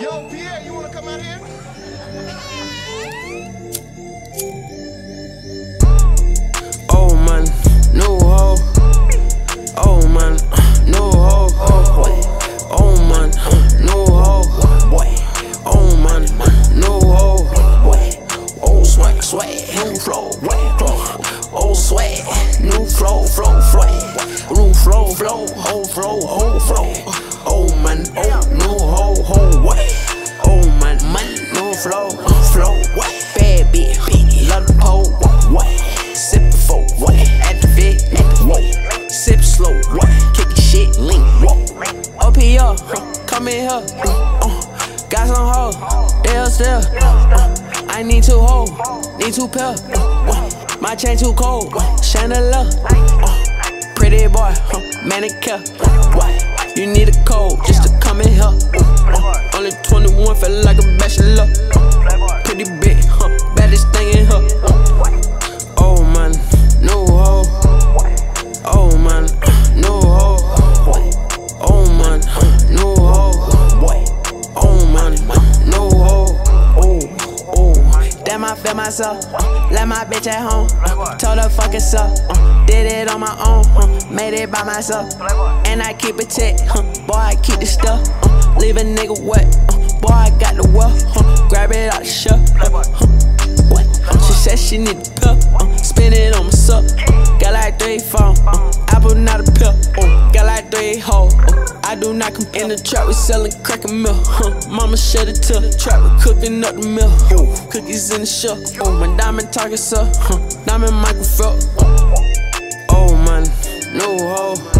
Yo, Pi'erre, you wanna come out here? Oh hoe. Hoe. Hoe. Oh hoe. New flow. Oh new flow, flow, flow. New flow, flow, flow, flow. Oh man, oh new hoe, hoe, come in here, uh, got some hoes, they upstairs. Uh, I need two hoes, need two pair. Uh, my chain too cold, chandelier. Uh, pretty boy, huh, manicure. What? You need a code just to come in here. Uh, only 21, feel like a bachelor. Feel myself. Uh, let my bitch at home. Uh, told her fuck it up. Uh, did it on my own. Uh, made it by myself. And I keep it tight. Boy, I keep the stuff. Uh, leave a nigga wet. Uh, boy, I got the wealth. Uh, grab it out the shelf. Uh, what? Uh, she said she need a pill. Uh, spin it on my suck. Got like three phone. Uh, apple, not a pill. Uh, got like three hoes. I do not come in the trap, we selling crack and milk. Huh, mama shed it to the trap, we cooking up the milk. Uh, cookies in the shell. Oh, my diamond targets up. Huh, diamond microphone. Oh man, new hoe.